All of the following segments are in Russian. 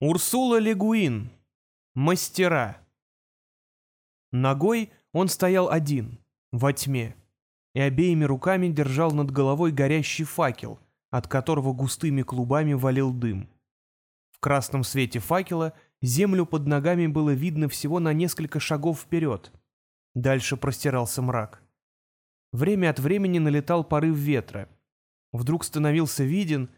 Урсула Легуин. Мастера. Ногой он стоял один, во тьме, и обеими руками держал над головой горящий факел, от которого густыми клубами валил дым. В красном свете факела землю под ногами было видно всего на несколько шагов вперед. Дальше простирался мрак. Время от времени налетал порыв ветра. Вдруг становился виден,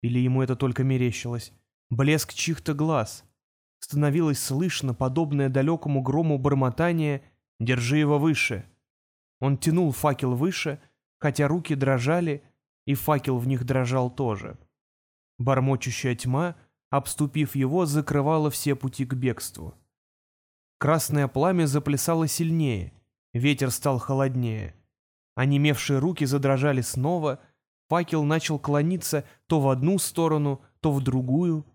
или ему это только мерещилось, блеск чьих-то глаз. Становилось слышно, подобное далекому грому бормотание «Держи его выше». Он тянул факел выше, хотя руки дрожали, и факел в них дрожал тоже. Бормочущая тьма, обступив его, закрывала все пути к бегству. Красное пламя заплясало сильнее, ветер стал холоднее. Онемевшие руки задрожали снова, факел начал клониться то в одну сторону, то в другую.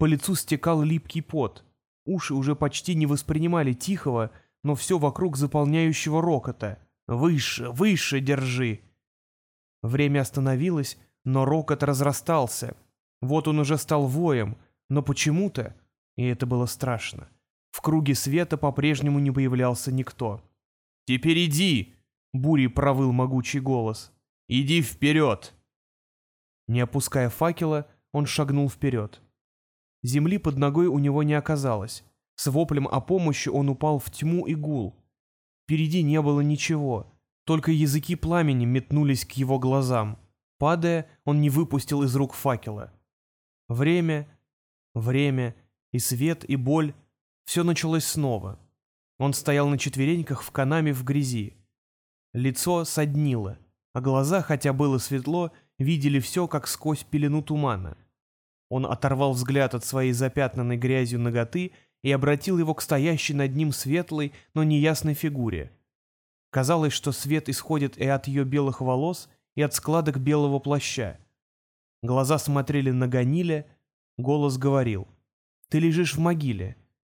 По лицу стекал липкий пот. Уши уже почти не воспринимали тихого, но все вокруг заполняющего рокота. «Выше, выше держи!» Время остановилось, но рокот разрастался. Вот он уже стал воем, но почему-то, и это было страшно, в круге света по-прежнему не появлялся никто. «Теперь иди!» — бурей провыл могучий голос. «Иди вперед!» Не опуская факела, он шагнул вперед. Земли под ногой у него не оказалось. С воплем о помощи он упал в тьму и гул. Впереди не было ничего, только языки пламени метнулись к его глазам. Падая, он не выпустил из рук факела. Время, время, и свет, и боль — все началось снова. Он стоял на четвереньках в канаме в грязи. Лицо соднило, а глаза, хотя было светло, видели все, как сквозь пелену тумана. Он оторвал взгляд от своей запятнанной грязью ноготы и обратил его к стоящей над ним светлой, но неясной фигуре. Казалось, что свет исходит и от ее белых волос, и от складок белого плаща. Глаза смотрели на Ганиле, голос говорил. «Ты лежишь в могиле.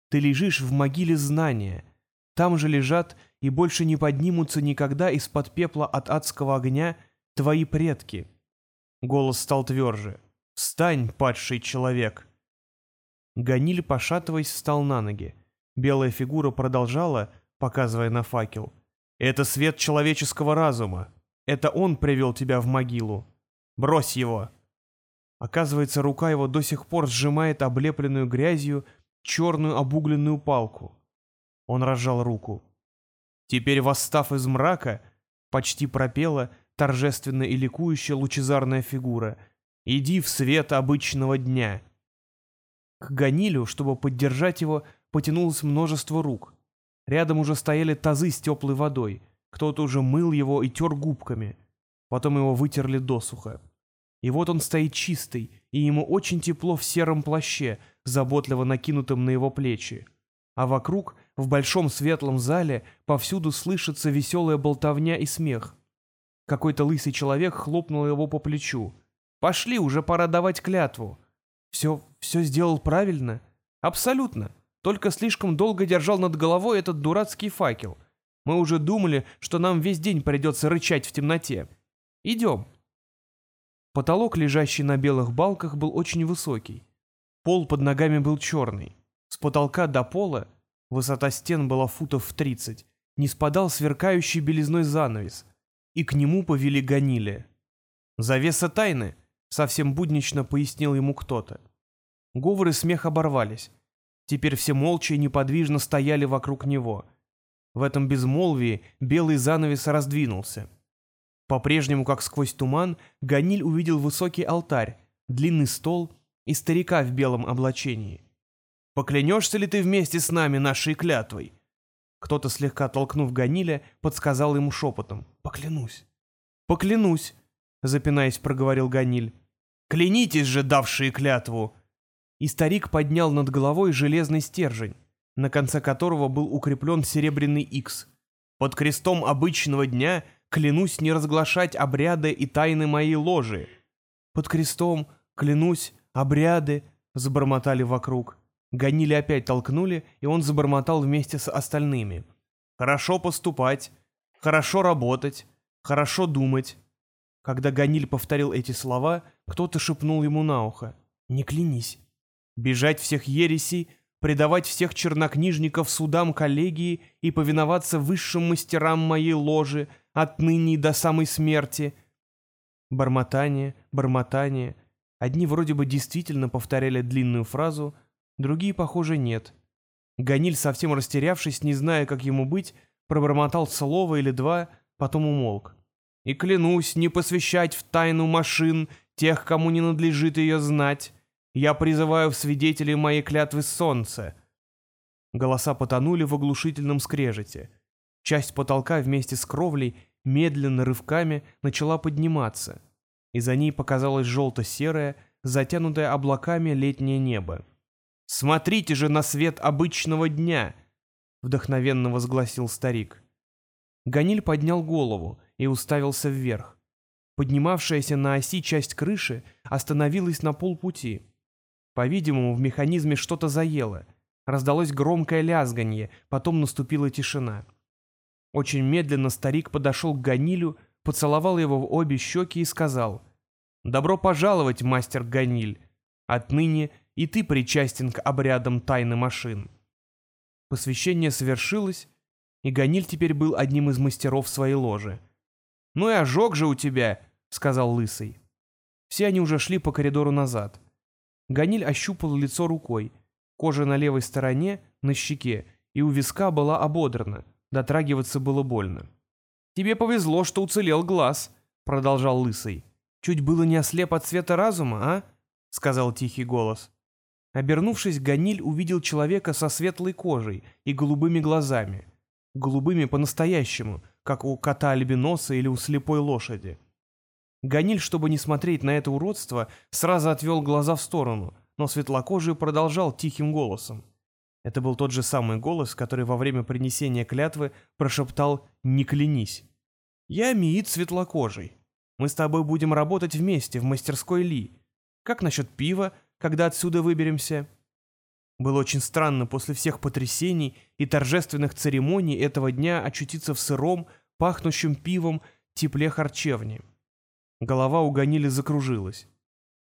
Ты лежишь в могиле знания. Там же лежат и больше не поднимутся никогда из-под пепла от адского огня твои предки». Голос стал тверже. «Встань, падший человек!» Ганиль, пошатываясь, встал на ноги. Белая фигура продолжала, показывая на факел. «Это свет человеческого разума. Это он привел тебя в могилу. Брось его!» Оказывается, рука его до сих пор сжимает облепленную грязью черную обугленную палку. Он разжал руку. Теперь, восстав из мрака, почти пропела торжественно и ликующая лучезарная фигура — Иди в свет обычного дня. К Ганилю, чтобы поддержать его, потянулось множество рук. Рядом уже стояли тазы с теплой водой. Кто-то уже мыл его и тер губками. Потом его вытерли досуха. И вот он стоит чистый, и ему очень тепло в сером плаще, заботливо накинутом на его плечи. А вокруг, в большом светлом зале, повсюду слышится веселая болтовня и смех. Какой-то лысый человек хлопнул его по плечу. Пошли, уже пора давать клятву. Все, все сделал правильно? Абсолютно. Только слишком долго держал над головой этот дурацкий факел. Мы уже думали, что нам весь день придется рычать в темноте. Идем. Потолок, лежащий на белых балках, был очень высокий. Пол под ногами был черный. С потолка до пола, высота стен была футов в тридцать, не спадал сверкающий белизной занавес, и к нему повели гонили. «Завеса тайны», совсем буднично пояснил ему кто-то. Говоры и смех оборвались. Теперь все молча и неподвижно стояли вокруг него. В этом безмолвии белый занавес раздвинулся. По-прежнему, как сквозь туман, Ганиль увидел высокий алтарь, длинный стол и старика в белом облачении. «Поклянешься ли ты вместе с нами нашей клятвой?» Кто-то, слегка толкнув Ганиля, подсказал ему шепотом. «Поклянусь». «Поклянусь», — запинаясь, проговорил Ганиль. Клянитесь же, давшие клятву!» И старик поднял над головой железный стержень, на конце которого был укреплен серебряный икс. «Под крестом обычного дня клянусь не разглашать обряды и тайны моей ложи». «Под крестом, клянусь, обряды», — забормотали вокруг. Гонили опять толкнули, и он забормотал вместе с остальными. «Хорошо поступать, хорошо работать, хорошо думать, когда Ганиль повторил эти слова, кто-то шепнул ему на ухо. «Не клянись». бежать всех ересей, предавать всех чернокнижников судам коллегии и повиноваться высшим мастерам моей ложи отныне до самой смерти. Бормотание, бормотание. Одни вроде бы действительно повторяли длинную фразу, другие, похоже, нет. Ганиль, совсем растерявшись, не зная, как ему быть, пробормотал слово или два, потом умолк. «И клянусь не посвящать в тайну машин тех, кому не надлежит ее знать. Я призываю в свидетели моей клятвы солнце». Голоса потонули в оглушительном скрежете. Часть потолка вместе с кровлей медленно рывками начала подниматься, и за ней показалось желто-серое, затянутое облаками летнее небо. «Смотрите же на свет обычного дня!» — вдохновенно возгласил старик. Ганиль поднял голову и уставился вверх. Поднимавшаяся на оси часть крыши остановилась на полпути. По-видимому, в механизме что-то заело. Раздалось громкое лязганье, потом наступила тишина. Очень медленно старик подошел к Ганилю, поцеловал его в обе щеки и сказал «Добро пожаловать, мастер Ганиль! Отныне и ты причастен к обрядам тайны машин». Посвящение совершилось, и Ганиль теперь был одним из мастеров своей ложи. «Ну и ожог же у тебя», — сказал Лысый. Все они уже шли по коридору назад. Ганиль ощупал лицо рукой. Кожа на левой стороне, на щеке, и у виска была ободрана. Дотрагиваться было больно. «Тебе повезло, что уцелел глаз», — продолжал Лысый. «Чуть было не ослеп от света разума, а?» — сказал тихий голос. Обернувшись, Ганиль увидел человека со светлой кожей и голубыми глазами. Голубыми по-настоящему, как у кота-альбиноса или у слепой лошади. Ганиль, чтобы не смотреть на это уродство, сразу отвел глаза в сторону, но светлокожий продолжал тихим голосом. Это был тот же самый голос, который во время принесения клятвы прошептал «Не клянись». «Я Миит светлокожий. Мы с тобой будем работать вместе в мастерской Ли. Как насчет пива, когда отсюда выберемся?» Было очень странно после всех потрясений и торжественных церемоний этого дня очутиться в сыром, пахнущем пивом тепле харчевни. Голова у Ганили закружилась.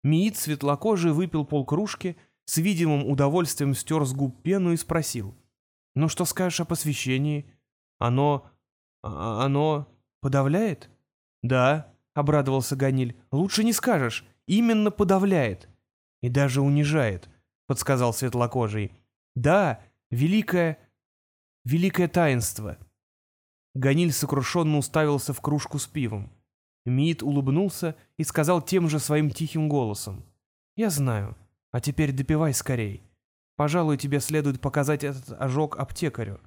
Миит светлокожий выпил полкружки с видимым удовольствием стер с губ пену и спросил. «Ну что скажешь о посвящении? Оно... А, оно... подавляет?» «Да», — обрадовался Ганиль. «Лучше не скажешь. Именно подавляет. И даже унижает», — подсказал светлокожий. «Да, великое... великое таинство». Ганиль сокрушенно уставился в кружку с пивом. Мид улыбнулся и сказал тем же своим тихим голосом. «Я знаю. А теперь допивай скорей. Пожалуй, тебе следует показать этот ожог аптекарю».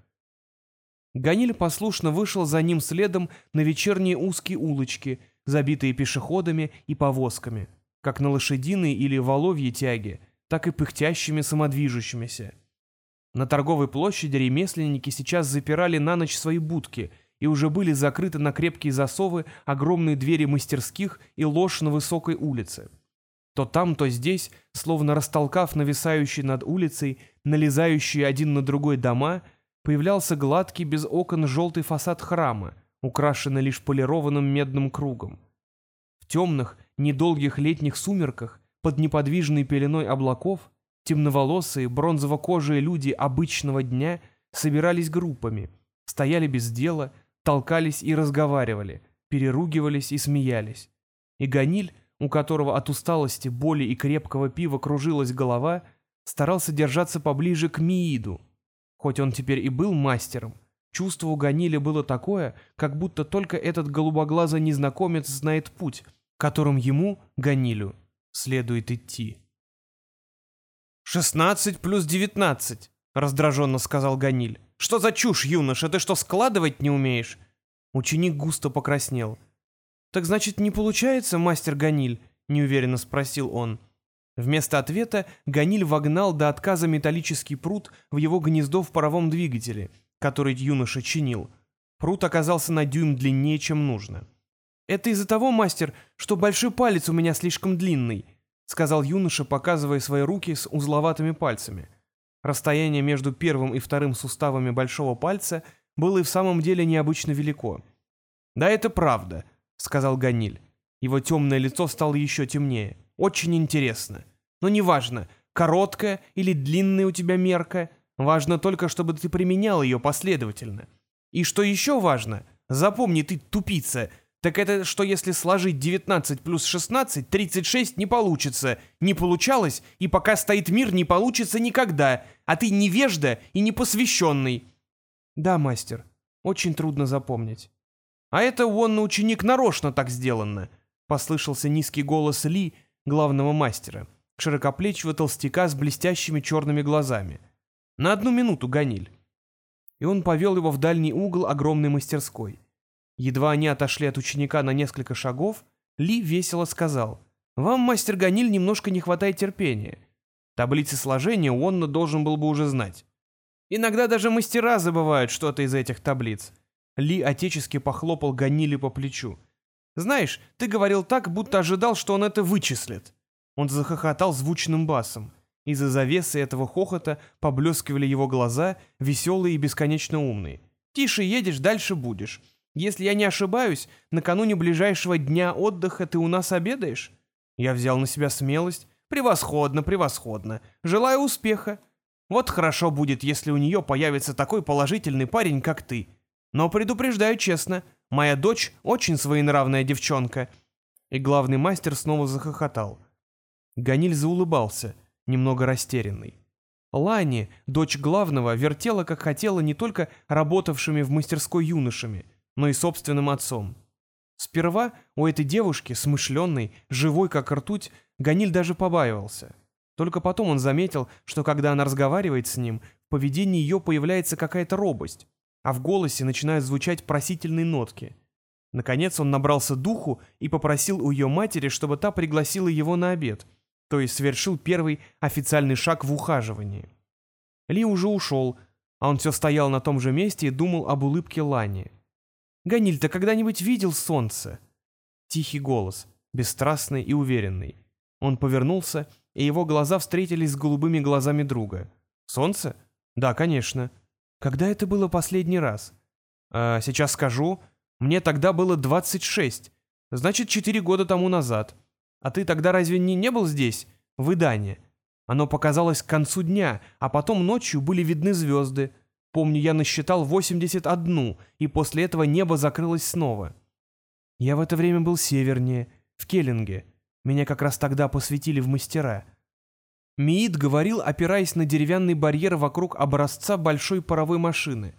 Ганиль послушно вышел за ним следом на вечерние узкие улочки, забитые пешеходами и повозками, как на лошадиной или воловьей тяге, так и пыхтящими самодвижущимися. На торговой площади ремесленники сейчас запирали на ночь свои будки и уже были закрыты на крепкие засовы огромные двери мастерских и ложь на высокой улице. То там, то здесь, словно растолкав нависающие над улицей, налезающие один на другой дома, появлялся гладкий без окон желтый фасад храма, украшенный лишь полированным медным кругом. В темных, недолгих летних сумерках, под неподвижной пеленой облаков, темноволосые, бронзово-кожие люди обычного дня собирались группами, стояли без дела, толкались и разговаривали, переругивались и смеялись. И Ганиль, у которого от усталости, боли и крепкого пива кружилась голова, старался держаться поближе к Мииду. Хоть он теперь и был мастером, чувство у Ганиля было такое, как будто только этот голубоглазый незнакомец знает путь, которым ему, Ганилю, следует идти. «Шестнадцать плюс девятнадцать», — раздраженно сказал Ганиль. «Что за чушь, юноша? Ты что, складывать не умеешь?» Ученик густо покраснел. «Так значит, не получается, мастер Ганиль?» — неуверенно спросил он. Вместо ответа Ганиль вогнал до отказа металлический пруд в его гнездо в паровом двигателе, который юноша чинил. Пруд оказался на дюйм длиннее, чем нужно. «Это из-за того, мастер, что большой палец у меня слишком длинный», — сказал юноша, показывая свои руки с узловатыми пальцами. Расстояние между первым и вторым суставами большого пальца было и в самом деле необычно велико. «Да это правда», — сказал Ганиль. Его темное лицо стало еще темнее. «Очень интересно. Но неважно, короткая или длинная у тебя мерка. Важно только, чтобы ты применял ее последовательно. И что еще важно, запомни ты, тупица, так это, что если сложить 19 плюс 16, 36 не получится. Не получалось, и пока стоит мир, не получится никогда. А ты невежда и непосвященный. Да, мастер, очень трудно запомнить. А это он на ученик нарочно так сделано. Послышался низкий голос Ли, главного мастера, широкоплечего толстяка с блестящими черными глазами. На одну минуту, Ганиль. И он повел его в дальний угол огромной мастерской. Едва они отошли от ученика на несколько шагов, Ли весело сказал, «Вам, мастер Ганиль, немножко не хватает терпения. Таблицы сложения он должен был бы уже знать. Иногда даже мастера забывают что-то из этих таблиц». Ли отечески похлопал Ганили по плечу. «Знаешь, ты говорил так, будто ожидал, что он это вычислит». Он захохотал звучным басом. Из-за завесы этого хохота поблескивали его глаза, веселые и бесконечно умные. «Тише едешь, дальше будешь. Если я не ошибаюсь, накануне ближайшего дня отдыха ты у нас обедаешь?» Я взял на себя смелость. «Превосходно, превосходно. Желаю успеха. Вот хорошо будет, если у нее появится такой положительный парень, как ты. Но предупреждаю честно, моя дочь очень своенравная девчонка». И главный мастер снова захохотал. Ганиль заулыбался, немного растерянный. Лани, дочь главного, вертела, как хотела, не только работавшими в мастерской юношами — но и собственным отцом. Сперва у этой девушки, смышленной, живой как ртуть, Ганиль даже побаивался. Только потом он заметил, что когда она разговаривает с ним, в поведении ее появляется какая-то робость, а в голосе начинают звучать просительные нотки. Наконец он набрался духу и попросил у ее матери, чтобы та пригласила его на обед, то есть совершил первый официальный шаг в ухаживании. Ли уже ушел, а он все стоял на том же месте и думал об улыбке Лани. Ганиль, ты когда-нибудь видел солнце?» Тихий голос, бесстрастный и уверенный. Он повернулся, и его глаза встретились с голубыми глазами друга. «Солнце? Да, конечно. Когда это было последний раз?» а, «Сейчас скажу. Мне тогда было 26. Значит, 4 года тому назад. А ты тогда разве не, не был здесь, в Идане? Оно показалось к концу дня, а потом ночью были видны звезды. Помню, я насчитал 81, и после этого небо закрылось снова. Я в это время был севернее, в Келлинге. Меня как раз тогда посвятили в мастера. Миит говорил, опираясь на деревянный барьер вокруг образца большой паровой машины.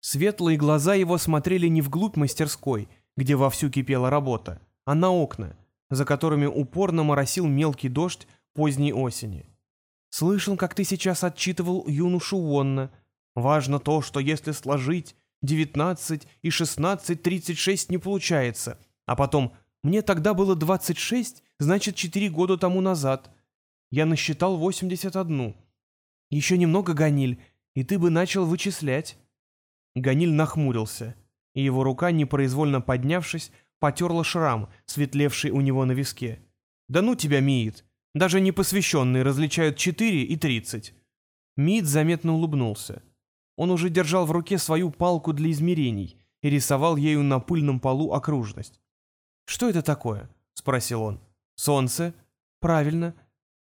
Светлые глаза его смотрели не вглубь мастерской, где вовсю кипела работа, а на окна, за которыми упорно моросил мелкий дождь поздней осени. «Слышал, как ты сейчас отчитывал юношу Вонна», Важно то, что если сложить 19 и 16, 36 не получается. А потом, мне тогда было 26, значит 4 года тому назад. Я насчитал 81. Еще немного, Ганиль, и ты бы начал вычислять. Ганиль нахмурился, и его рука, непроизвольно поднявшись, потерла шрам, светлевший у него на виске. «Да ну тебя, Миит! Даже непосвященные различают 4 и 30». Миит заметно улыбнулся. Он уже держал в руке свою палку для измерений и рисовал ею на пыльном полу окружность. «Что это такое?» — спросил он. «Солнце?» «Правильно.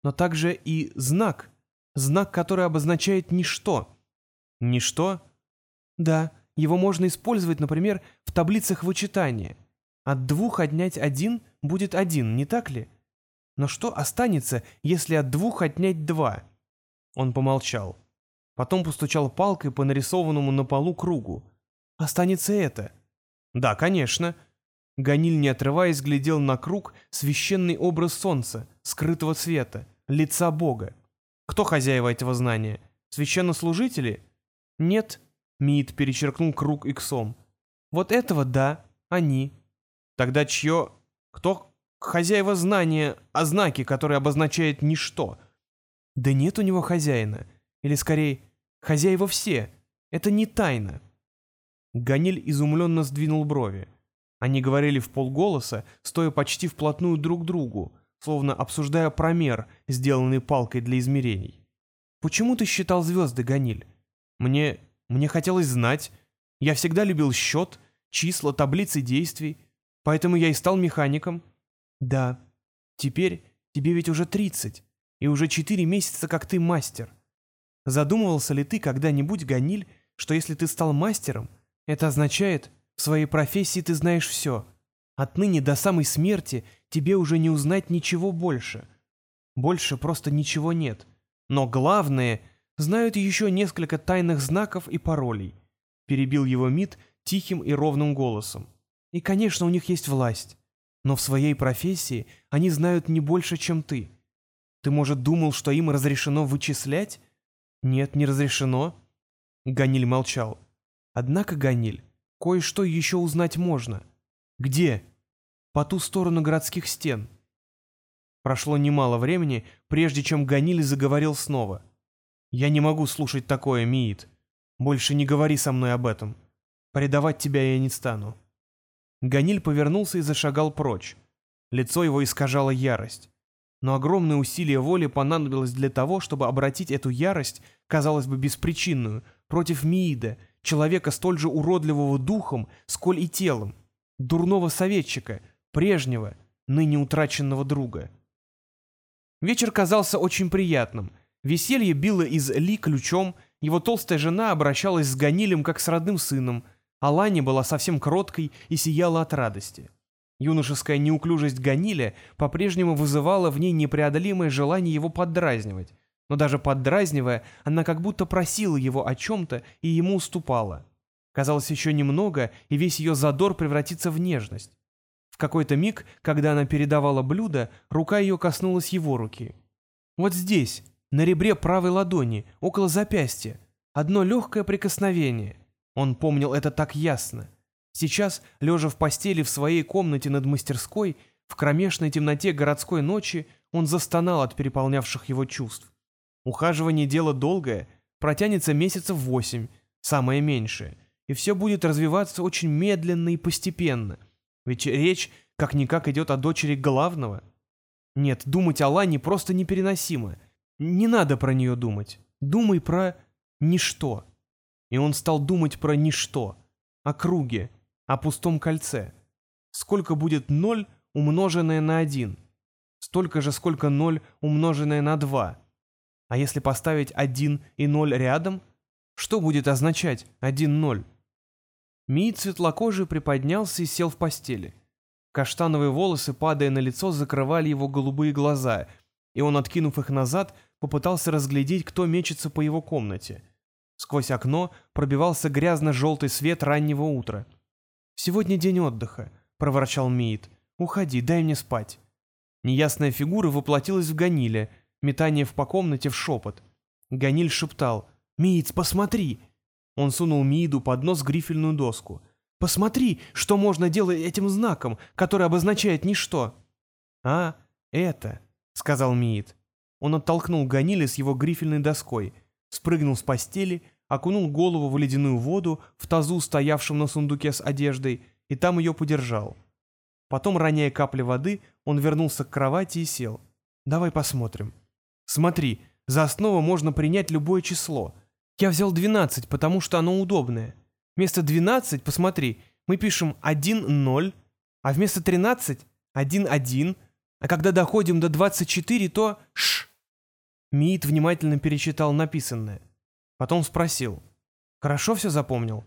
Но также и знак. Знак, который обозначает ничто». «Ничто?» «Да. Его можно использовать, например, в таблицах вычитания. От двух отнять один будет один, не так ли? Но что останется, если от двух отнять два?» Он помолчал. Потом постучал палкой по нарисованному на полу кругу. «Останется это». «Да, конечно». Ганиль, не отрываясь, глядел на круг священный образ солнца, скрытого цвета, лица Бога. Кто хозяева этого знания? Священнослужители? Нет. Мид перечеркнул круг иксом. Вот этого да, они. Тогда чье... Кто хозяева знания о знаке, который обозначает ничто? Да нет у него хозяина. Или скорее, Хозяева все. Это не тайна. Ганиль изумленно сдвинул брови. Они говорили в полголоса, стоя почти вплотную друг к другу, словно обсуждая промер, сделанный палкой для измерений. «Почему ты считал звезды, Ганиль? Мне... мне хотелось знать. Я всегда любил счет, числа, таблицы действий, поэтому я и стал механиком. Да, теперь тебе ведь уже тридцать. и уже четыре месяца как ты мастер. Задумывался ли ты когда-нибудь, Ганиль, что если ты стал мастером, это означает, в своей профессии ты знаешь все. Отныне до самой смерти тебе уже не узнать ничего больше. Больше просто ничего нет. Но главное, знают еще несколько тайных знаков и паролей. Перебил его Мид тихим и ровным голосом. И, конечно, у них есть власть. Но в своей профессии они знают не больше, чем ты. Ты, может, думал, что им разрешено вычислять? Нет, не разрешено. Ганиль молчал. Однако, Ганиль, кое-что еще узнать можно. Где? По ту сторону городских стен. Прошло немало времени, прежде чем Ганиль заговорил снова. «Я не могу слушать такое, Миит. Больше не говори со мной об этом. Предавать тебя я не стану». Ганиль повернулся и зашагал прочь. Лицо его искажало ярость. Но огромное усилие воли понадобилось для того, чтобы обратить эту ярость, казалось бы, беспричинную, против Миида, человека столь же уродливого духом, сколь и телом, дурного советчика, прежнего, ныне утраченного друга. Вечер казался очень приятным. Веселье било из Ли ключом, его толстая жена обращалась с Ганилем как с родным сыном, а Лани была совсем кроткой и сияла от радости. Юношеская неуклюжесть Ганиля по-прежнему вызывала в ней непреодолимое желание его поддразнивать, но даже поддразнивая, она как будто просила его о чем-то и ему уступала. Казалось, еще немного, и весь ее задор превратится в нежность. В какой-то миг, когда она передавала блюдо, рука ее коснулась его руки. Вот здесь, на ребре правой ладони, около запястья, одно легкое прикосновение. Он помнил это так ясно. Сейчас, лежа в постели в своей комнате над мастерской, в кромешной темноте городской ночи, он застонал от переполнявших его чувств. Ухаживание дело долгое, протянется месяцев восемь, самое меньшее, и все будет развиваться очень медленно и постепенно, ведь речь как-никак идет о дочери главного. Нет, думать о Лане просто непереносимо. Не надо про нее думать. Думай про ничто. И он стал думать про ничто, о круге, о пустом кольце. Сколько будет ноль, умноженное на один? Столько же, сколько ноль, умноженное на два. А если поставить один и ноль рядом, что будет означать один ноль? Миит светлокожий приподнялся и сел в постели. Каштановые волосы, падая на лицо, закрывали его голубые глаза, и он, откинув их назад, попытался разглядеть, кто мечется по его комнате. Сквозь окно пробивался грязно-желтый свет раннего утра. «Сегодня день отдыха», — проворчал Миит. «Уходи, дай мне спать». Неясная фигура воплотилась в Ганиле, метание в по комнате в шепот. Ганиль шептал «Мииц, посмотри!» Он сунул Мииду под нос грифельную доску. «Посмотри, что можно делать этим знаком, который обозначает ничто!» «А, это», — сказал Миид. Он оттолкнул Ганиля с его грифельной доской — спрыгнул с постели, окунул голову в ледяную воду в тазу, стоявшем на сундуке с одеждой, и там ее подержал. Потом, роняя капли воды, он вернулся к кровати и сел. «Давай посмотрим». «Смотри, за основу можно принять любое число. Я взял 12, потому что оно удобное. Вместо 12, посмотри, мы пишем 1-0, а вместо 13 — 1-1, а когда доходим до 24, то ш. Миит внимательно перечитал написанное. Потом спросил. «Хорошо все запомнил?»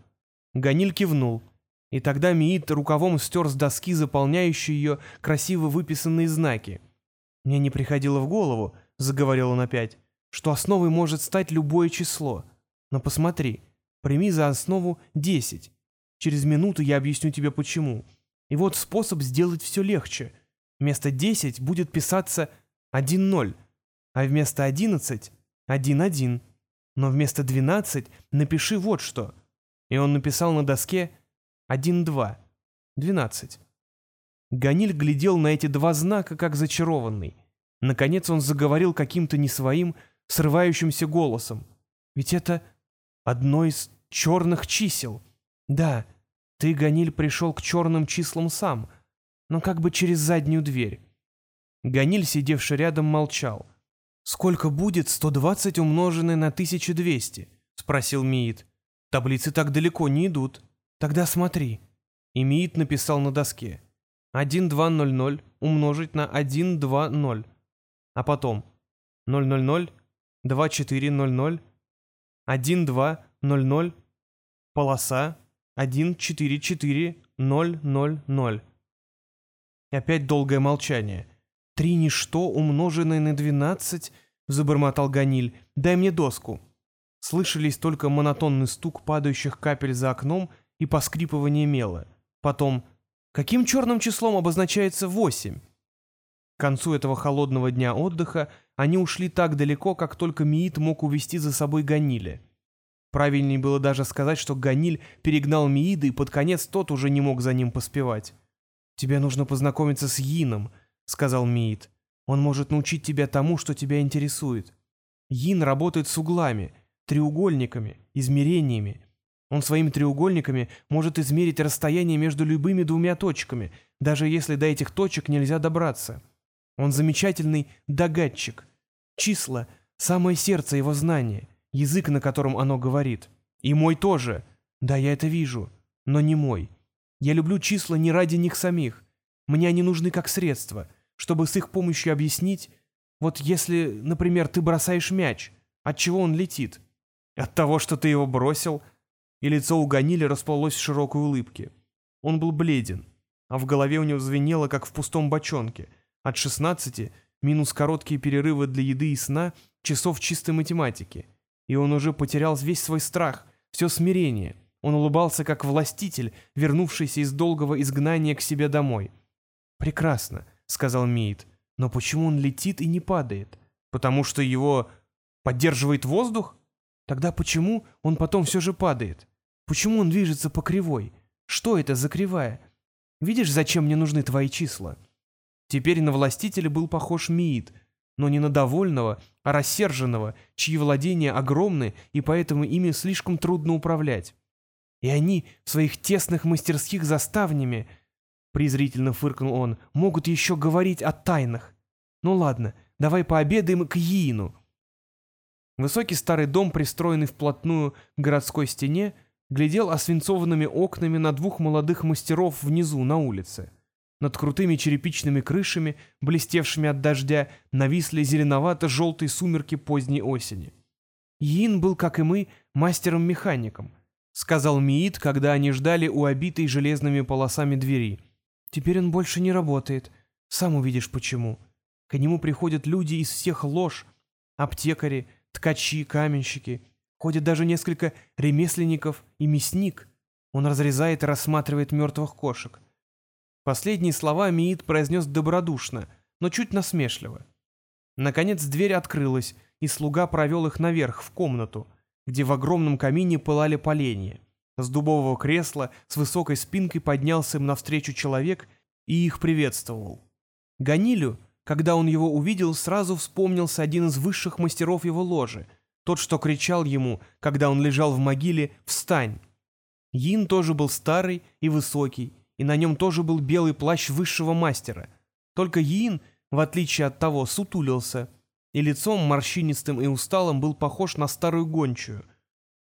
Ганиль кивнул. И тогда Миит рукавом стер с доски, заполняющие ее, красиво выписанные знаки. «Мне не приходило в голову», — заговорил он опять, «что основой может стать любое число. Но посмотри, прими за основу 10. Через минуту я объясню тебе почему. И вот способ сделать все легче. Вместо 10 будет писаться 1-0, а вместо одиннадцать — один-один. Но вместо двенадцать напиши вот что. И он написал на доске один-два, двенадцать. Ганиль глядел на эти два знака, как зачарованный. Наконец он заговорил каким-то не своим, срывающимся голосом. «Ведь это одно из черных чисел. Да, ты, Ганиль, пришел к черным числам сам, но как бы через заднюю дверь». Ганиль, сидевший рядом, молчал. «Сколько будет 120 умноженное на 1200?» — спросил Миит. «Таблицы так далеко не идут. Тогда смотри». И Миит написал на доске. 1200 умножить на 120. А потом 000, 2400, 1200, полоса 144000. И опять долгое молчание. «Три ничто, умноженное на двенадцать», — забормотал Ганиль. «Дай мне доску». Слышались только монотонный стук падающих капель за окном и поскрипывание мела. Потом «Каким черным числом обозначается восемь?» К концу этого холодного дня отдыха они ушли так далеко, как только Миит мог увести за собой Ганиля. Правильнее было даже сказать, что Ганиль перегнал Миида, и под конец тот уже не мог за ним поспевать. «Тебе нужно познакомиться с Йином», — сказал Миит. «Он может научить тебя тому, что тебя интересует. Йин работает с углами, треугольниками, измерениями. Он своими треугольниками может измерить расстояние между любыми двумя точками, даже если до этих точек нельзя добраться. Он замечательный догадчик. Числа — самое сердце его знания, язык, на котором оно говорит. И мой тоже. Да, я это вижу, но не мой. Я люблю числа не ради них самих. Мне они нужны как средство, чтобы с их помощью объяснить, вот если, например, ты бросаешь мяч, от чего он летит? От того, что ты его бросил? И лицо у Ганили расплылось в широкой улыбке. Он был бледен, а в голове у него звенело, как в пустом бочонке. От шестнадцати, минус короткие перерывы для еды и сна, часов чистой математики. И он уже потерял весь свой страх, все смирение. Он улыбался, как властитель, вернувшийся из долгого изгнания к себе домой. «Прекрасно», — сказал Мейд. «Но почему он летит и не падает? Потому что его поддерживает воздух? Тогда почему он потом все же падает? Почему он движется по кривой? Что это за кривая? Видишь, зачем мне нужны твои числа?» Теперь на властителя был похож Миит, но не на довольного, а рассерженного, чьи владения огромны и поэтому ими слишком трудно управлять. И они в своих тесных мастерских заставнями, презрительно фыркнул он, могут еще говорить о тайнах. Ну ладно, давай пообедаем к Йину. Высокий старый дом, пристроенный вплотную к городской стене, глядел освинцованными окнами на двух молодых мастеров внизу, на улице. Над крутыми черепичными крышами, блестевшими от дождя, нависли зеленовато-желтые сумерки поздней осени. Йин был, как и мы, мастером-механиком, сказал Миит, когда они ждали у обитой железными полосами двери. Теперь он больше не работает. Сам увидишь почему. К нему приходят люди из всех лож, аптекари, ткачи, каменщики. Ходят даже несколько ремесленников и мясник. Он разрезает и рассматривает мертвых кошек. Последние слова Миит произнес добродушно, но чуть насмешливо. Наконец дверь открылась, и слуга провел их наверх, в комнату, где в огромном камине пылали поленья. С дубового кресла с высокой спинкой поднялся им навстречу человек и их приветствовал. Ганилю, когда он его увидел, сразу вспомнился один из высших мастеров его ложи, тот, что кричал ему, когда он лежал в могиле «Встань!». Йин тоже был старый и высокий, и на нем тоже был белый плащ высшего мастера. Только Йин, в отличие от того, сутулился, и лицом морщинистым и усталым был похож на старую гончую.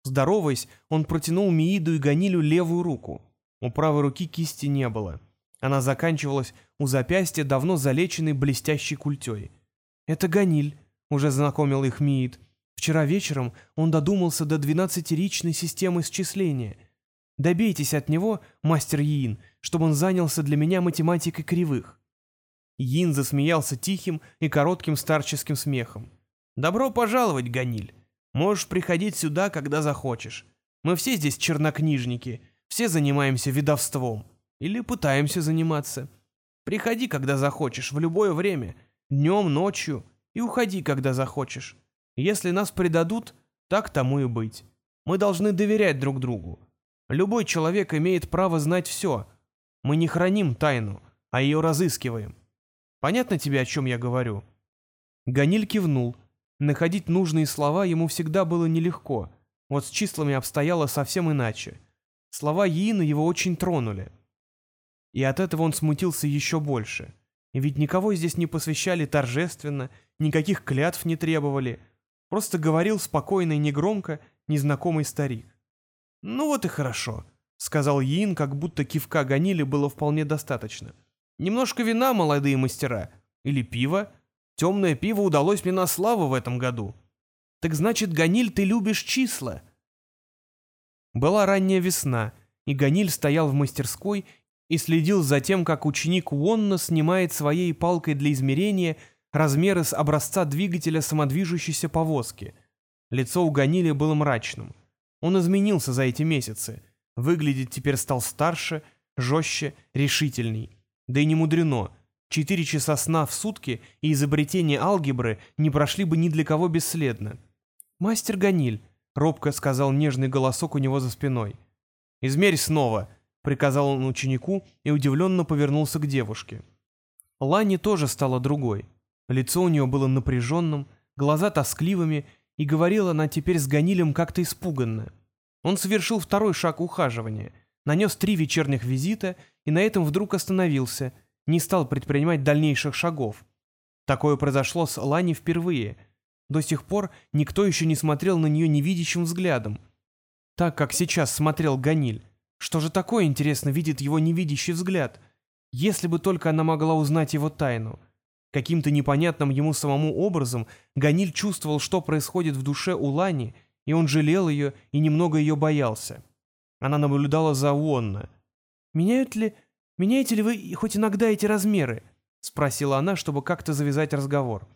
Здороваясь, он протянул Мииду и Ганилю левую руку. У правой руки кисти не было. Она заканчивалась у запястья давно залеченной блестящей культей. «Это Ганиль», — уже знакомил их Миид. «Вчера вечером он додумался до двенадцатиричной системы счисления. Добейтесь от него, мастер Йин, чтобы он занялся для меня математикой кривых». Йин засмеялся тихим и коротким старческим смехом. «Добро пожаловать, Ганиль. Можешь приходить сюда, когда захочешь. Мы все здесь чернокнижники, все занимаемся ведовством. Или пытаемся заниматься. Приходи, когда захочешь, в любое время, днем, ночью, и уходи, когда захочешь. Если нас предадут, так тому и быть. Мы должны доверять друг другу. Любой человек имеет право знать все, мы не храним тайну, а ее разыскиваем. Понятно тебе, о чем я говорю?» Ганиль кивнул. Находить нужные слова ему всегда было нелегко. Вот с числами обстояло совсем иначе. Слова Иина его очень тронули. И от этого он смутился еще больше. Ведь никого здесь не посвящали торжественно, никаких клятв не требовали. Просто говорил спокойно и негромко незнакомый старик. «Ну вот и хорошо сказал Йин, как будто кивка гонили было вполне достаточно. «Немножко вина, молодые мастера. Или пива. Темное пиво удалось мне на славу в этом году. Так значит, Ганиль, ты любишь числа?» Была ранняя весна, и Ганиль стоял в мастерской и следил за тем, как ученик Уонна снимает своей палкой для измерения размеры с образца двигателя самодвижущейся повозки. Лицо у Ганиля было мрачным. Он изменился за эти месяцы. Выглядеть теперь стал старше, жестче, решительней. Да и не мудрено. Четыре часа сна в сутки и изобретение алгебры не прошли бы ни для кого бесследно. «Мастер Ганиль», — робко сказал нежный голосок у него за спиной. «Измерь снова», — приказал он ученику и удивленно повернулся к девушке. Лани тоже стала другой. Лицо у нее было напряженным, глаза тоскливыми, и говорила она теперь с Ганилем как-то испуганно. Он совершил второй шаг ухаживания, нанес три вечерних визита и на этом вдруг остановился, не стал предпринимать дальнейших шагов. Такое произошло с Лани впервые. До сих пор никто еще не смотрел на нее невидящим взглядом. Так, как сейчас смотрел Ганиль. Что же такое, интересно, видит его невидящий взгляд? Если бы только она могла узнать его тайну. Каким-то непонятным ему самому образом Ганиль чувствовал, что происходит в душе у Лани, и он жалел ее и немного ее боялся. Она наблюдала за Уонна. «Меняют ли... Меняете ли вы хоть иногда эти размеры?» — спросила она, чтобы как-то завязать разговор.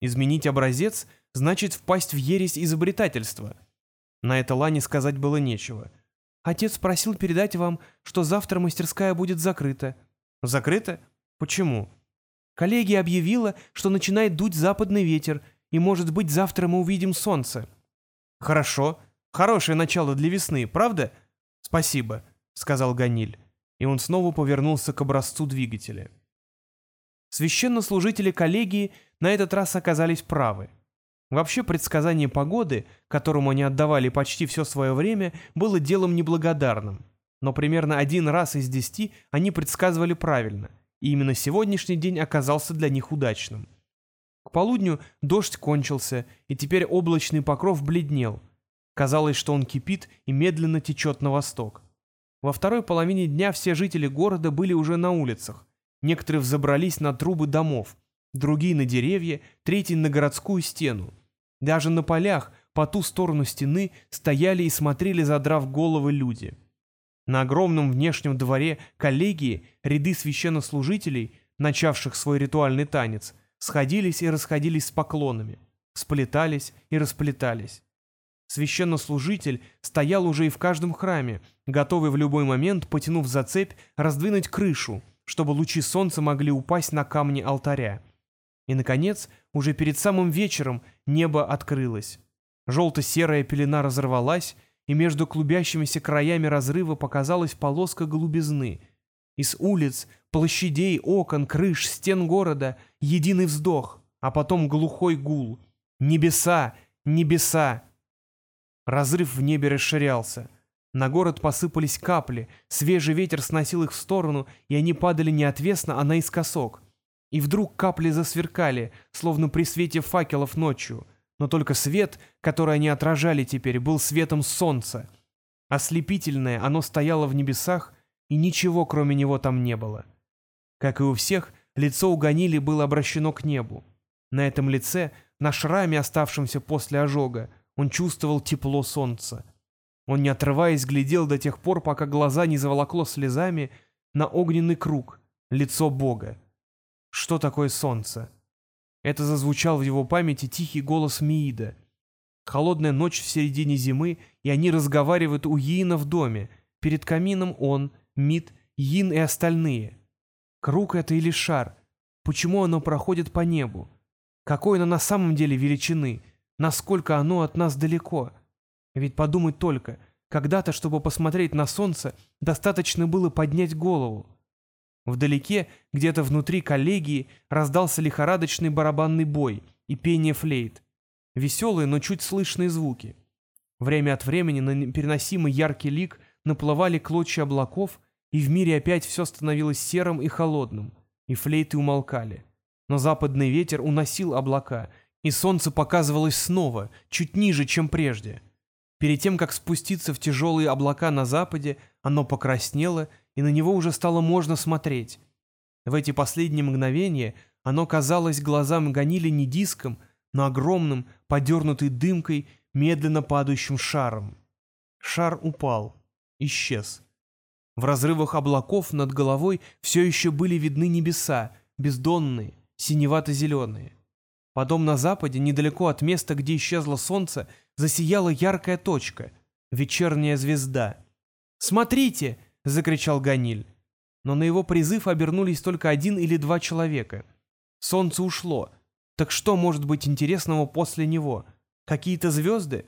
«Изменить образец значит впасть в ересь изобретательства». На это Лане сказать было нечего. «Отец просил передать вам, что завтра мастерская будет закрыта». «Закрыта? Почему?» Коллегия объявила, что начинает дуть западный ветер, и, может быть, завтра мы увидим солнце. Хорошо. Хорошее начало для весны, правда? Спасибо, сказал Ганиль. И он снова повернулся к образцу двигателя. Священнослужители коллегии на этот раз оказались правы. Вообще предсказание погоды, которому они отдавали почти все свое время, было делом неблагодарным. Но примерно один раз из десяти они предсказывали правильно – и именно сегодняшний день оказался для них удачным. К полудню дождь кончился, и теперь облачный покров бледнел. Казалось, что он кипит и медленно течет на восток. Во второй половине дня все жители города были уже на улицах. Некоторые взобрались на трубы домов, другие на деревья, третьи на городскую стену. Даже на полях по ту сторону стены стояли и смотрели, задрав головы люди. На огромном внешнем дворе коллегии ряды священнослужителей, начавших свой ритуальный танец, сходились и расходились с поклонами, сплетались и расплетались. Священнослужитель стоял уже и в каждом храме, готовый в любой момент, потянув за цепь, раздвинуть крышу, чтобы лучи солнца могли упасть на камни алтаря. И, наконец, уже перед самым вечером небо открылось. Желто-серая пелена разорвалась, и между клубящимися краями разрыва показалась полоска голубизны. Из улиц, площадей, окон, крыш, стен города единый вздох, а потом глухой гул. Небеса! Небеса! Разрыв в небе расширялся. На город посыпались капли, свежий ветер сносил их в сторону, и они падали не отвесно, а наискосок. И вдруг капли засверкали, словно при свете факелов ночью — но только свет, который они отражали теперь, был светом солнца. Ослепительное оно стояло в небесах, и ничего кроме него там не было. Как и у всех, лицо у Ганили было обращено к небу. На этом лице, на шраме, оставшемся после ожога, он чувствовал тепло солнца. Он, не отрываясь, глядел до тех пор, пока глаза не заволокло слезами на огненный круг, лицо Бога. Что такое солнце? Это зазвучал в его памяти тихий голос Миида. Холодная ночь в середине зимы, и они разговаривают у Йина в доме. Перед камином он, Мид, Йин и остальные. Круг это или шар? Почему оно проходит по небу? Какой оно на самом деле величины? Насколько оно от нас далеко? Ведь подумать только, когда-то, чтобы посмотреть на солнце, достаточно было поднять голову. Вдалеке, где-то внутри коллегии, раздался лихорадочный барабанный бой и пение флейт. Веселые, но чуть слышные звуки. Время от времени на непереносимый яркий лик наплывали клочья облаков, и в мире опять все становилось серым и холодным, и флейты умолкали. Но западный ветер уносил облака, и солнце показывалось снова, чуть ниже, чем прежде. Перед тем, как спуститься в тяжелые облака на западе, оно покраснело и на него уже стало можно смотреть. В эти последние мгновения оно казалось глазам Ганили не диском, но огромным, подернутый дымкой, медленно падающим шаром. Шар упал, исчез. В разрывах облаков над головой все еще были видны небеса, бездонные, синевато-зеленые. Потом на западе, недалеко от места, где исчезло солнце, засияла яркая точка — вечерняя звезда. «Смотрите!» — закричал Ганиль. Но на его призыв обернулись только один или два человека. Солнце ушло. Так что может быть интересного после него? Какие-то звезды?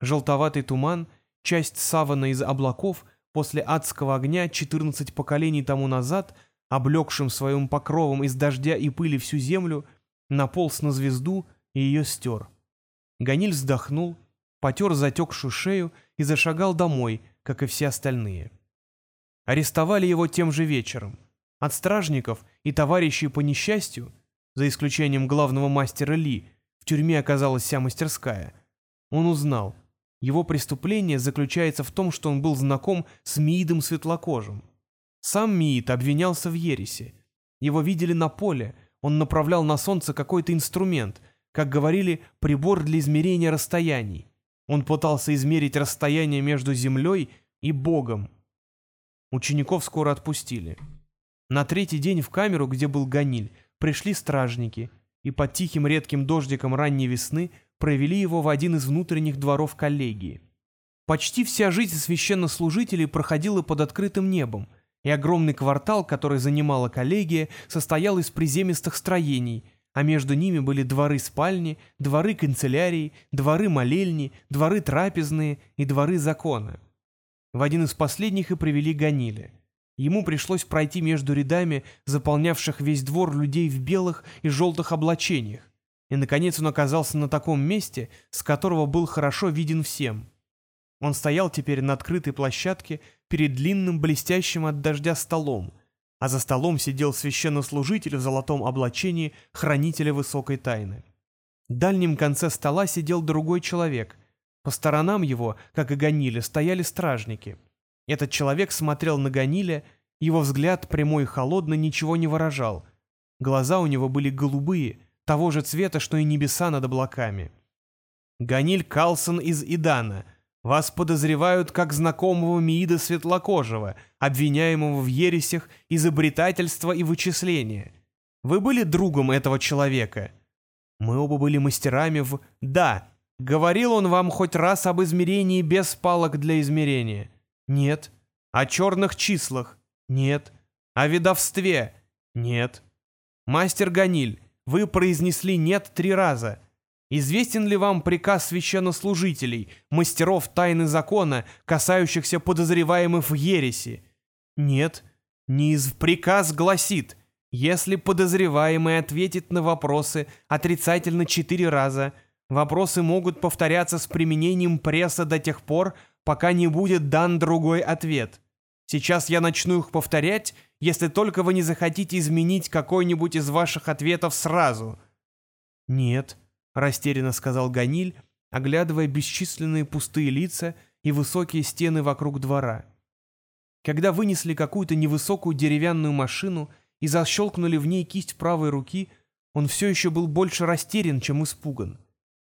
Желтоватый туман, часть савана из облаков, после адского огня 14 поколений тому назад, облегшим своим покровом из дождя и пыли всю землю, наполз на звезду и ее стер. Ганиль вздохнул, потер затекшую шею и зашагал домой, как и все остальные. Арестовали его тем же вечером. От стражников и товарищей по несчастью, за исключением главного мастера Ли, в тюрьме оказалась вся мастерская. Он узнал, его преступление заключается в том, что он был знаком с Миидом Светлокожим. Сам Миид обвинялся в ересе. Его видели на поле, он направлял на солнце какой-то инструмент, как говорили, прибор для измерения расстояний. Он пытался измерить расстояние между Землей и Богом. Учеников скоро отпустили. На третий день в камеру, где был Ганиль, пришли стражники и под тихим редким дождиком ранней весны провели его в один из внутренних дворов коллегии. Почти вся жизнь священнослужителей проходила под открытым небом, и огромный квартал, который занимала коллегия, состоял из приземистых строений, а между ними были дворы-спальни, дворы канцелярии, дворы молельни, дворы трапезные и дворы закона. В один из последних и привели Ганили. Ему пришлось пройти между рядами, заполнявших весь двор людей в белых и желтых облачениях, и, наконец, он оказался на таком месте, с которого был хорошо виден всем. Он стоял теперь на открытой площадке перед длинным, блестящим от дождя столом, а за столом сидел священнослужитель в золотом облачении хранителя высокой тайны. В дальнем конце стола сидел другой человек. По сторонам его, как и Ганиле, стояли стражники. Этот человек смотрел на Ганиле, его взгляд, прямой и холодный, ничего не выражал. Глаза у него были голубые, того же цвета, что и небеса над облаками. «Ганиль Калсон из Идана», вас подозревают как знакомого Миида Светлокожего, обвиняемого в ересях, изобретательства и вычисления. Вы были другом этого человека? Мы оба были мастерами в... Да. Говорил он вам хоть раз об измерении без палок для измерения? Нет. О черных числах? Нет. О ведовстве? Нет. Мастер Ганиль, вы произнесли «нет» три раза. Известен ли вам приказ священнослужителей, мастеров тайны закона, касающихся подозреваемых в ереси? Нет. Низ приказ гласит, если подозреваемый ответит на вопросы отрицательно четыре раза, вопросы могут повторяться с применением пресса до тех пор, пока не будет дан другой ответ. Сейчас я начну их повторять, если только вы не захотите изменить какой-нибудь из ваших ответов сразу. Нет растерянно сказал Ганиль, оглядывая бесчисленные пустые лица и высокие стены вокруг двора. Когда вынесли какую-то невысокую деревянную машину и защелкнули в ней кисть правой руки, он все еще был больше растерян, чем испуган.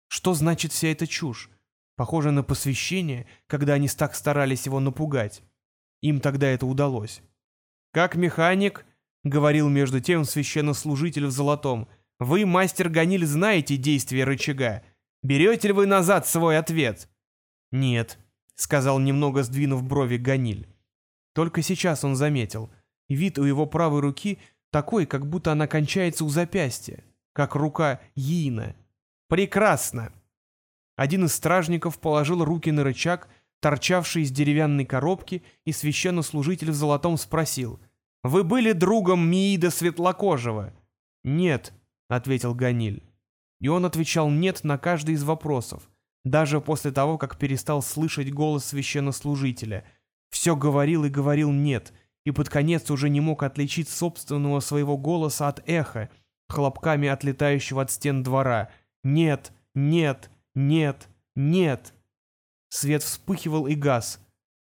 Что значит вся эта чушь? Похоже на посвящение, когда они так старались его напугать. Им тогда это удалось. «Как механик», — говорил между тем священнослужитель в золотом, — вы, мастер Ганиль, знаете действие рычага. Берете ли вы назад свой ответ? Нет, сказал немного сдвинув брови Ганиль. Только сейчас он заметил. Вид у его правой руки такой, как будто она кончается у запястья, как рука Йина. Прекрасно. Один из стражников положил руки на рычаг, торчавший из деревянной коробки, и священнослужитель в золотом спросил. «Вы были другом Миида Светлокожего?» «Нет», ответил Ганиль. И он отвечал «нет» на каждый из вопросов, даже после того, как перестал слышать голос священнослужителя. Все говорил и говорил «нет», и под конец уже не мог отличить собственного своего голоса от эха, хлопками отлетающего от стен двора. «Нет! Нет! Нет! Нет!» Свет вспыхивал и газ.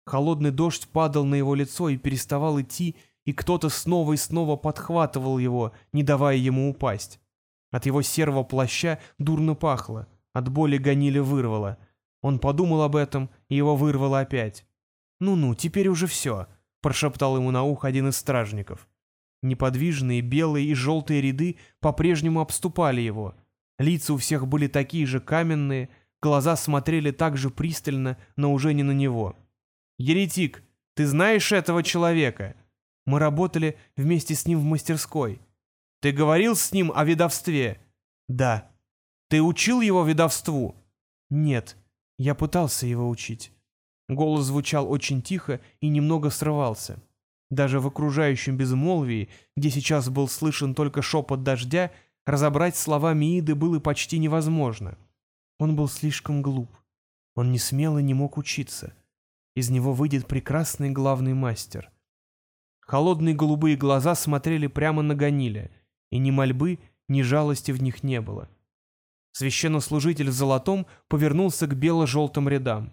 Холодный дождь падал на его лицо и переставал идти, и кто-то снова и снова подхватывал его, не давая ему упасть. От его серого плаща дурно пахло, от боли Ганиля вырвало. Он подумал об этом, и его вырвало опять. «Ну-ну, теперь уже все», — прошептал ему на ухо один из стражников. Неподвижные белые и желтые ряды по-прежнему обступали его. Лица у всех были такие же каменные, глаза смотрели так же пристально, но уже не на него. «Еретик, ты знаешь этого человека?» Мы работали вместе с ним в мастерской. Ты говорил с ним о ведовстве? Да. Ты учил его ведовству? Нет. Я пытался его учить. Голос звучал очень тихо и немного срывался. Даже в окружающем безмолвии, где сейчас был слышен только шепот дождя, разобрать слова Мииды было почти невозможно. Он был слишком глуп. Он не смел и не мог учиться. Из него выйдет прекрасный главный мастер. Холодные голубые глаза смотрели прямо на Ганиля, и ни мольбы, ни жалости в них не было. Священнослужитель в золотом повернулся к бело-желтым рядам.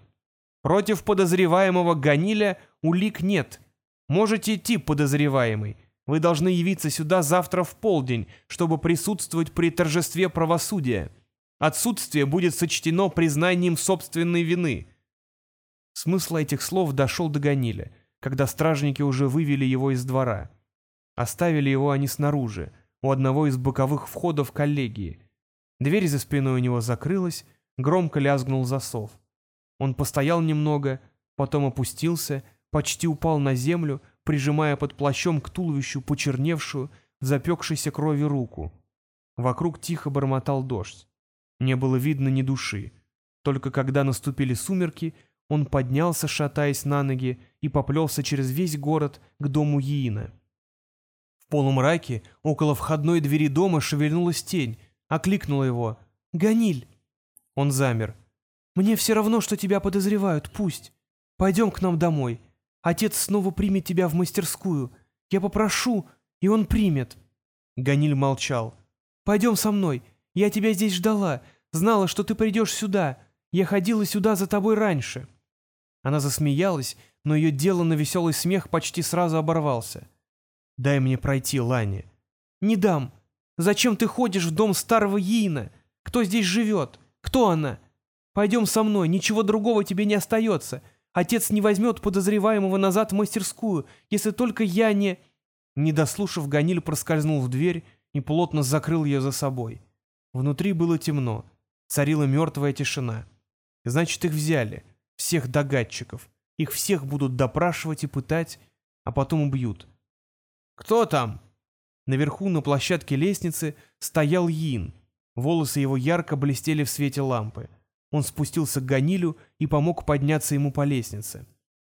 «Против подозреваемого Ганиля улик нет. Можете идти, подозреваемый. Вы должны явиться сюда завтра в полдень, чтобы присутствовать при торжестве правосудия. Отсутствие будет сочтено признанием собственной вины». Смысл этих слов дошел до Ганиля, когда стражники уже вывели его из двора. Оставили его они снаружи, у одного из боковых входов коллегии. Дверь за спиной у него закрылась, громко лязгнул засов. Он постоял немного, потом опустился, почти упал на землю, прижимая под плащом к туловищу почерневшую, запекшейся крови руку. Вокруг тихо бормотал дождь. Не было видно ни души. Только когда наступили сумерки, он поднялся, шатаясь на ноги, и поплелся через весь город к дому Иина. В полумраке около входной двери дома шевельнулась тень, окликнула его. «Ганиль!» Он замер. «Мне все равно, что тебя подозревают, пусть. Пойдем к нам домой. Отец снова примет тебя в мастерскую. Я попрошу, и он примет». Ганиль молчал. «Пойдем со мной. Я тебя здесь ждала. Знала, что ты придешь сюда. Я ходила сюда за тобой раньше». Она засмеялась, но ее дело на веселый смех почти сразу оборвался. «Дай мне пройти, Лани». «Не дам. Зачем ты ходишь в дом старого Йина? Кто здесь живет? Кто она? Пойдем со мной, ничего другого тебе не остается. Отец не возьмет подозреваемого назад в мастерскую, если только я не...» Не дослушав, Ганиль проскользнул в дверь и плотно закрыл ее за собой. Внутри было темно, царила мертвая тишина. Значит, их взяли, всех догадчиков. Их всех будут допрашивать и пытать, а потом убьют. «Кто там?» Наверху на площадке лестницы стоял Йин. Волосы его ярко блестели в свете лампы. Он спустился к Ганилю и помог подняться ему по лестнице.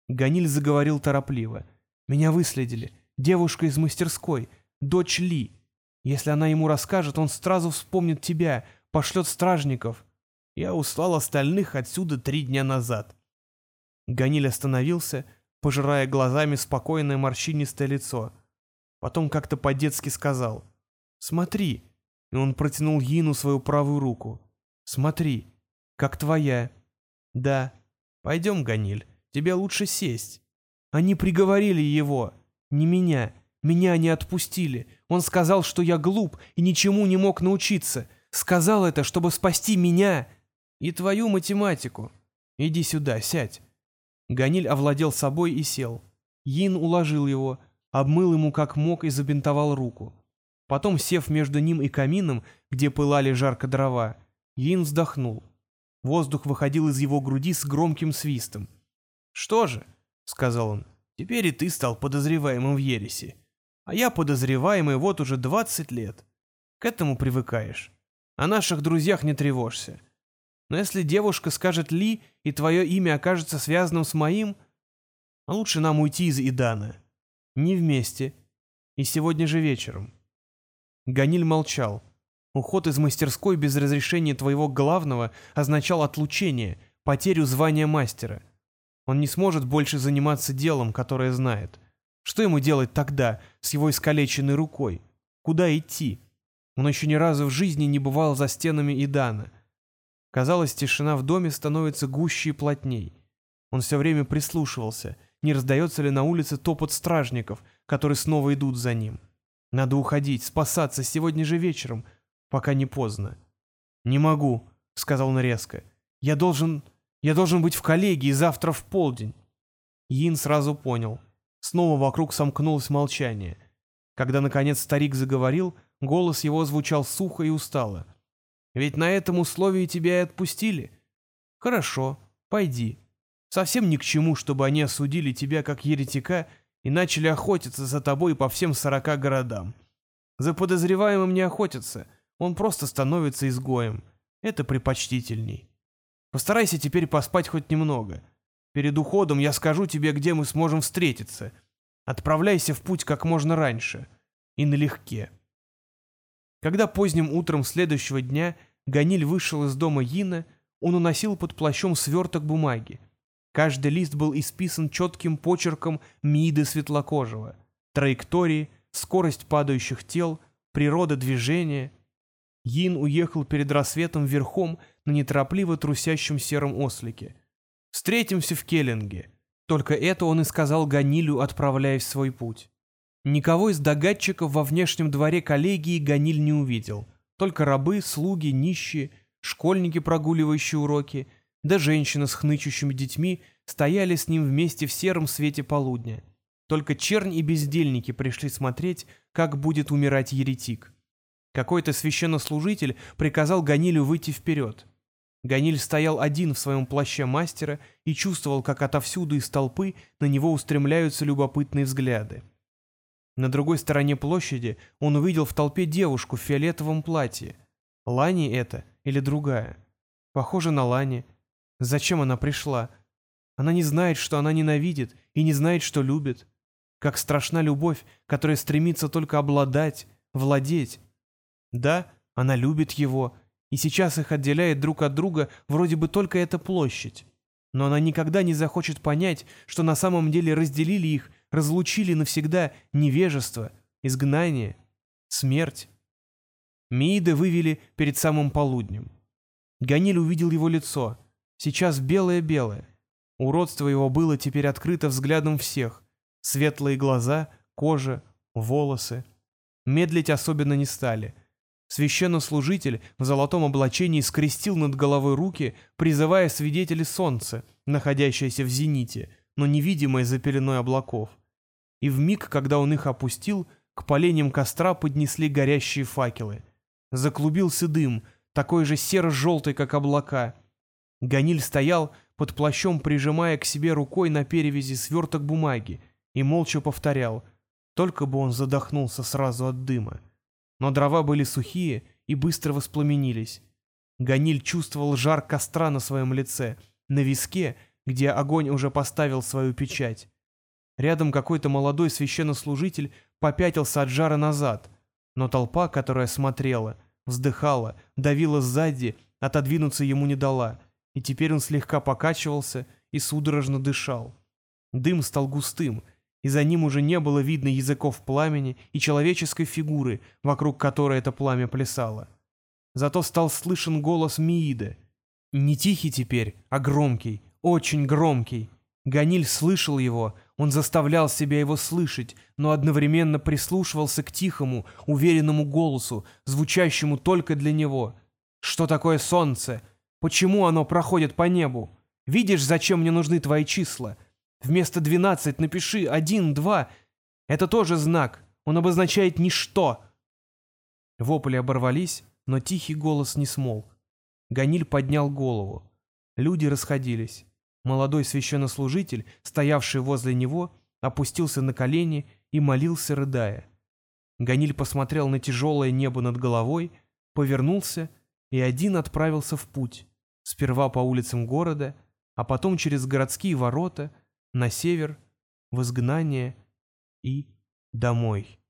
Ганиль заговорил торопливо. «Меня выследили. Девушка из мастерской. Дочь Ли. Если она ему расскажет, он сразу вспомнит тебя, пошлет стражников». Я услал остальных отсюда три дня назад. Ганиль остановился, пожирая глазами спокойное морщинистое лицо. Потом как-то по-детски сказал «Смотри», и он протянул Йину свою правую руку. «Смотри, как твоя». «Да, пойдем, Ганиль, тебе лучше сесть». Они приговорили его, не меня. Меня не отпустили. Он сказал, что я глуп и ничему не мог научиться. Сказал это, чтобы спасти меня и твою математику. Иди сюда, сядь». Ганиль овладел собой и сел. Йин уложил его, обмыл ему как мог и забинтовал руку. Потом, сев между ним и камином, где пылали жарко дрова, Йин вздохнул. Воздух выходил из его груди с громким свистом. «Что же?» — сказал он. «Теперь и ты стал подозреваемым в ересе. А я подозреваемый вот уже двадцать лет. К этому привыкаешь. О наших друзьях не тревожься. Но если девушка скажет «Ли», и твое имя окажется связанным с моим, лучше нам уйти из Идана. Не вместе. И сегодня же вечером. Ганиль молчал. Уход из мастерской без разрешения твоего главного означал отлучение, потерю звания мастера. Он не сможет больше заниматься делом, которое знает. Что ему делать тогда с его искалеченной рукой? Куда идти? Он еще ни разу в жизни не бывал за стенами Идана. Казалось, тишина в доме становится гуще и плотней. Он все время прислушивался — не раздается ли на улице топот стражников, которые снова идут за ним. Надо уходить, спасаться сегодня же вечером, пока не поздно. «Не могу», — сказал он резко. «Я должен... я должен быть в коллегии завтра в полдень». Йин сразу понял. Снова вокруг сомкнулось молчание. Когда, наконец, старик заговорил, голос его звучал сухо и устало. «Ведь на этом условии тебя и отпустили. Хорошо, пойди. Совсем ни к чему, чтобы они осудили тебя как еретика и начали охотиться за тобой по всем сорока городам. За подозреваемым не охотятся, он просто становится изгоем. Это предпочтительней. Постарайся теперь поспать хоть немного. Перед уходом я скажу тебе, где мы сможем встретиться. Отправляйся в путь как можно раньше. И налегке. Когда поздним утром следующего дня Ганиль вышел из дома Йина, он уносил под плащом сверток бумаги. Каждый лист был исписан четким почерком Миды Светлокожего. Траектории, скорость падающих тел, природа движения. Йин уехал перед рассветом верхом на неторопливо трусящем сером ослике. «Встретимся в Келлинге». Только это он и сказал Ганилю, отправляясь в свой путь. Никого из догадчиков во внешнем дворе коллегии Ганиль не увидел. Только рабы, слуги, нищие, школьники, прогуливающие уроки — да женщина с хнычущими детьми стояли с ним вместе в сером свете полудня. Только чернь и бездельники пришли смотреть, как будет умирать еретик. Какой-то священнослужитель приказал Ганилю выйти вперед. Ганиль стоял один в своем плаще мастера и чувствовал, как отовсюду из толпы на него устремляются любопытные взгляды. На другой стороне площади он увидел в толпе девушку в фиолетовом платье. Лани это или другая? Похоже на Лани, Зачем она пришла? Она не знает, что она ненавидит, и не знает, что любит. Как страшна любовь, которая стремится только обладать, владеть. Да, она любит его, и сейчас их отделяет друг от друга вроде бы только эта площадь. Но она никогда не захочет понять, что на самом деле разделили их, разлучили навсегда невежество, изгнание, смерть. Миида вывели перед самым полуднем. Ганиль увидел его лицо — Сейчас белое-белое. Уродство его было теперь открыто взглядом всех. Светлые глаза, кожа, волосы. Медлить особенно не стали. Священнослужитель в золотом облачении скрестил над головой руки, призывая свидетелей солнца, находящееся в зените, но невидимое за пеленой облаков. И в миг, когда он их опустил, к поленям костра поднесли горящие факелы. Заклубился дым, такой же серо-желтый, как облака, Ганиль стоял под плащом, прижимая к себе рукой на перевязи сверток бумаги, и молча повторял, только бы он задохнулся сразу от дыма. Но дрова были сухие и быстро воспламенились. Ганиль чувствовал жар костра на своем лице, на виске, где огонь уже поставил свою печать. Рядом какой-то молодой священнослужитель попятился от жара назад, но толпа, которая смотрела, вздыхала, давила сзади, отодвинуться ему не дала — и теперь он слегка покачивался и судорожно дышал. Дым стал густым, и за ним уже не было видно языков пламени и человеческой фигуры, вокруг которой это пламя плясало. Зато стал слышен голос Мииды. Не тихий теперь, а громкий, очень громкий. Ганиль слышал его, он заставлял себя его слышать, но одновременно прислушивался к тихому, уверенному голосу, звучащему только для него. «Что такое солнце? Почему оно проходит по небу? Видишь, зачем мне нужны твои числа? Вместо двенадцать напиши один, два. Это тоже знак. Он обозначает ничто. Вопли оборвались, но тихий голос не смолк. Ганиль поднял голову. Люди расходились. Молодой священнослужитель, стоявший возле него, опустился на колени и молился, рыдая. Ганиль посмотрел на тяжелое небо над головой, повернулся и один отправился в путь, Сперва по улицам города, а потом через городские ворота, на север, в изгнание и домой.